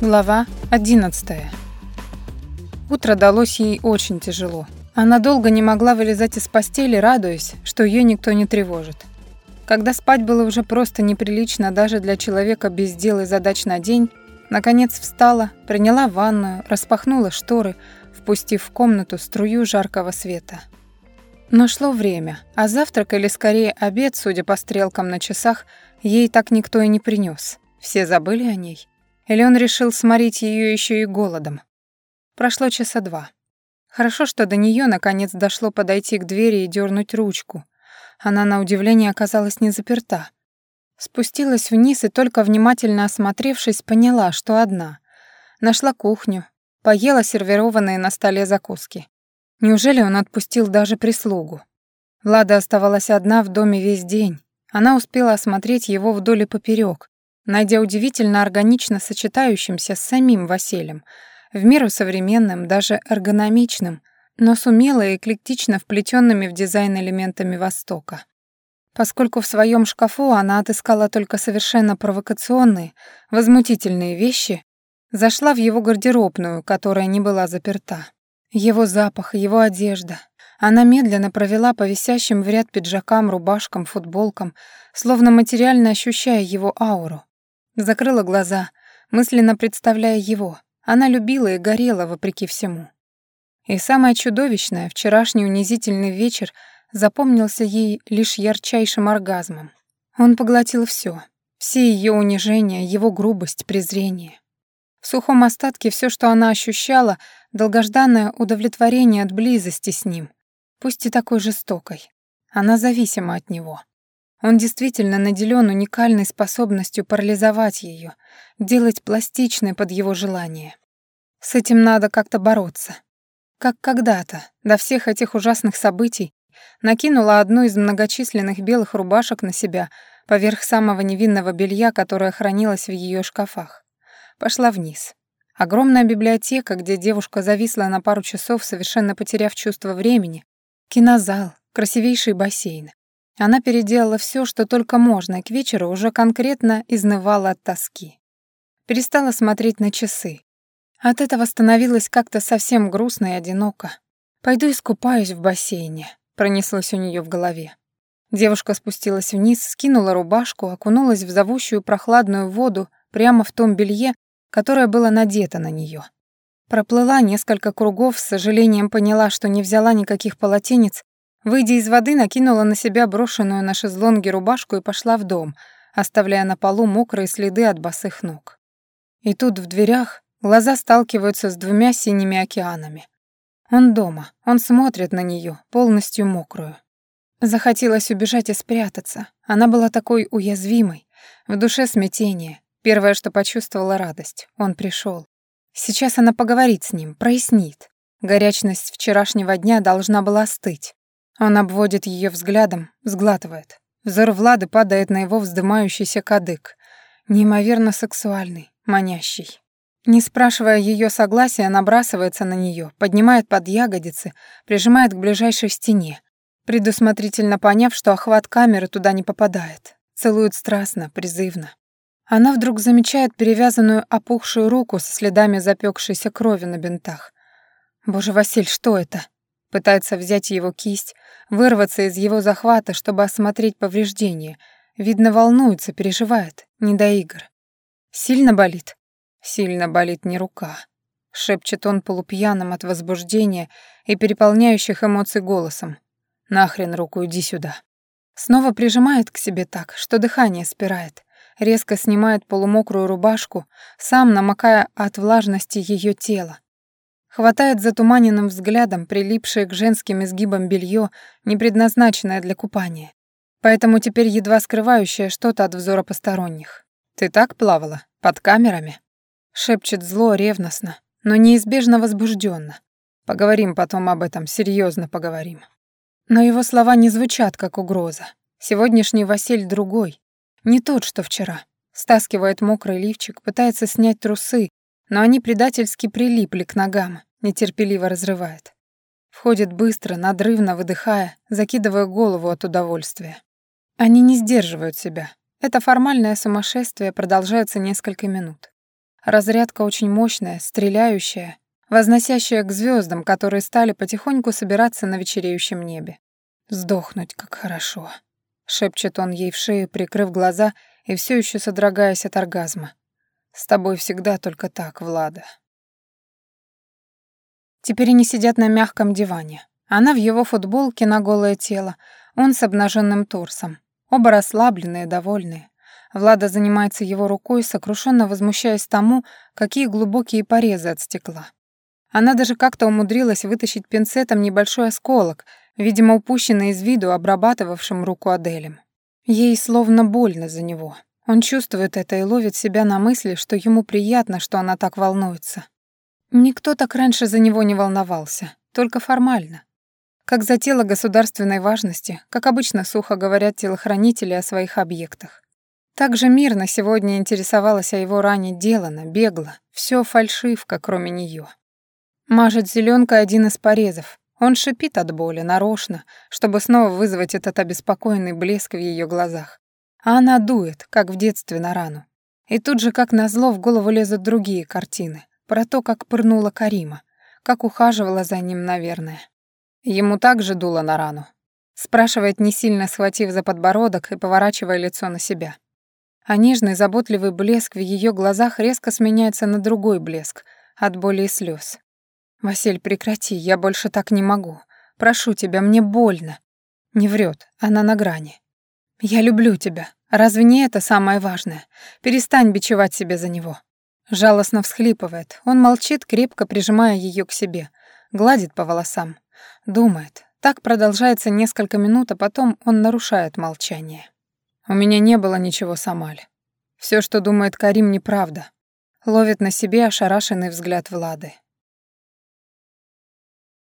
Глава 11. Утро далось ей очень тяжело. Она долго не могла вылезать из постели, радуясь, что ее никто не тревожит. Когда спать было уже просто неприлично даже для человека без дел и задач на день, наконец встала, приняла ванную, распахнула шторы, впустив в комнату струю жаркого света. Но шло время, а завтрак или скорее обед, судя по стрелкам на часах, ей так никто и не принес. Все забыли о ней. Или он решил сморить ее еще и голодом? Прошло часа два. Хорошо, что до нее наконец дошло подойти к двери и дернуть ручку. Она, на удивление, оказалась не заперта. Спустилась вниз и только внимательно осмотревшись, поняла, что одна. Нашла кухню, поела сервированные на столе закуски. Неужели он отпустил даже прислугу? Лада оставалась одна в доме весь день. Она успела осмотреть его вдоль и поперек, найдя удивительно органично сочетающимся с самим Василием, в меру современным, даже эргономичным, но с умело и эклектично вплетенными в дизайн элементами Востока. Поскольку в своем шкафу она отыскала только совершенно провокационные, возмутительные вещи, зашла в его гардеробную, которая не была заперта. Его запах, его одежда. Она медленно провела по висящим в ряд пиджакам, рубашкам, футболкам, словно материально ощущая его ауру. Закрыла глаза, мысленно представляя его. Она любила и горела вопреки всему. И самое чудовищное, вчерашний унизительный вечер запомнился ей лишь ярчайшим оргазмом. Он поглотил все, все ее унижения, его грубость, презрение. В сухом остатке все, что она ощущала, долгожданное удовлетворение от близости с ним, пусть и такой жестокой. Она зависима от него. Он действительно наделен уникальной способностью парализовать ее, делать пластичной под его желание. С этим надо как-то бороться. Как когда-то, до всех этих ужасных событий, накинула одну из многочисленных белых рубашек на себя поверх самого невинного белья, которое хранилось в ее шкафах. Пошла вниз. Огромная библиотека, где девушка зависла на пару часов, совершенно потеряв чувство времени, кинозал, красивейший бассейн. Она переделала все, что только можно, и к вечеру уже конкретно изнывала от тоски. Перестала смотреть на часы. От этого становилось как-то совсем грустно и одиноко. «Пойду искупаюсь в бассейне», — пронеслось у нее в голове. Девушка спустилась вниз, скинула рубашку, окунулась в зовущую прохладную воду прямо в том белье, которое было надето на нее. Проплыла несколько кругов, с сожалением поняла, что не взяла никаких полотенец Выйдя из воды, накинула на себя брошенную на шезлонге рубашку и пошла в дом, оставляя на полу мокрые следы от босых ног. И тут в дверях глаза сталкиваются с двумя синими океанами. Он дома, он смотрит на нее, полностью мокрую. Захотелось убежать и спрятаться. Она была такой уязвимой. В душе смятение. Первое, что почувствовала радость. Он пришел. Сейчас она поговорит с ним, прояснит. Горячность вчерашнего дня должна была остыть. Он обводит ее взглядом, сглатывает. Взор Влады падает на его вздымающийся кадык. Неимоверно сексуальный, манящий. Не спрашивая ее согласия, набрасывается на нее, поднимает под ягодицы, прижимает к ближайшей стене, предусмотрительно поняв, что охват камеры туда не попадает. Целует страстно, призывно. Она вдруг замечает перевязанную опухшую руку со следами запекшейся крови на бинтах. «Боже, Василь, что это?» Пытается взять его кисть, вырваться из его захвата, чтобы осмотреть повреждения. Видно, волнуется, переживает, не до игр. Сильно болит? Сильно болит не рука. Шепчет он полупьяным от возбуждения и переполняющих эмоций голосом. «Нахрен руку, иди сюда». Снова прижимает к себе так, что дыхание спирает. Резко снимает полумокрую рубашку, сам намокая от влажности ее тела, Хватает затуманенным взглядом прилипшее к женским изгибам белье, не предназначенное для купания. Поэтому теперь едва скрывающее что-то от взора посторонних. «Ты так плавала? Под камерами?» Шепчет зло, ревностно, но неизбежно возбужденно. Поговорим потом об этом, серьезно поговорим. Но его слова не звучат как угроза. Сегодняшний Василь другой. Не тот, что вчера. Стаскивает мокрый лифчик, пытается снять трусы, но они предательски прилипли к ногам, нетерпеливо разрывает. Входит быстро, надрывно выдыхая, закидывая голову от удовольствия. Они не сдерживают себя. Это формальное сумасшествие продолжается несколько минут. Разрядка очень мощная, стреляющая, возносящая к звездам, которые стали потихоньку собираться на вечереющем небе. «Сдохнуть, как хорошо», — шепчет он ей в шею, прикрыв глаза и все еще содрогаясь от оргазма. «С тобой всегда только так, Влада». Теперь они сидят на мягком диване. Она в его футболке на голое тело, он с обнаженным торсом. Оба расслабленные, довольные. Влада занимается его рукой, сокрушенно возмущаясь тому, какие глубокие порезы от стекла. Она даже как-то умудрилась вытащить пинцетом небольшой осколок, видимо, упущенный из виду обрабатывавшим руку Аделем. Ей словно больно за него. Он чувствует это и ловит себя на мысли, что ему приятно, что она так волнуется. Никто так раньше за него не волновался, только формально. Как за тело государственной важности, как обычно сухо говорят телохранители о своих объектах. Также мирно сегодня интересовалась о его ране делано, бегло, все фальшивка, кроме нее. Мажет зеленкой один из порезов. Он шипит от боли, нарочно, чтобы снова вызвать этот обеспокоенный блеск в ее глазах. А она дует, как в детстве на рану. И тут же, как назло, в голову лезут другие картины. Про то, как пырнула Карима, как ухаживала за ним, наверное. Ему также дуло на рану. Спрашивает, не сильно схватив за подбородок и поворачивая лицо на себя. А нежный, заботливый блеск в ее глазах резко сменяется на другой блеск, от боли и слез. «Василь, прекрати, я больше так не могу. Прошу тебя, мне больно». Не врет, она на грани. «Я люблю тебя. Разве не это самое важное? Перестань бичевать себя за него». Жалостно всхлипывает. Он молчит, крепко прижимая ее к себе. Гладит по волосам. Думает. Так продолжается несколько минут, а потом он нарушает молчание. «У меня не было ничего, Самаль. Все, что думает Карим, неправда». Ловит на себе ошарашенный взгляд Влады.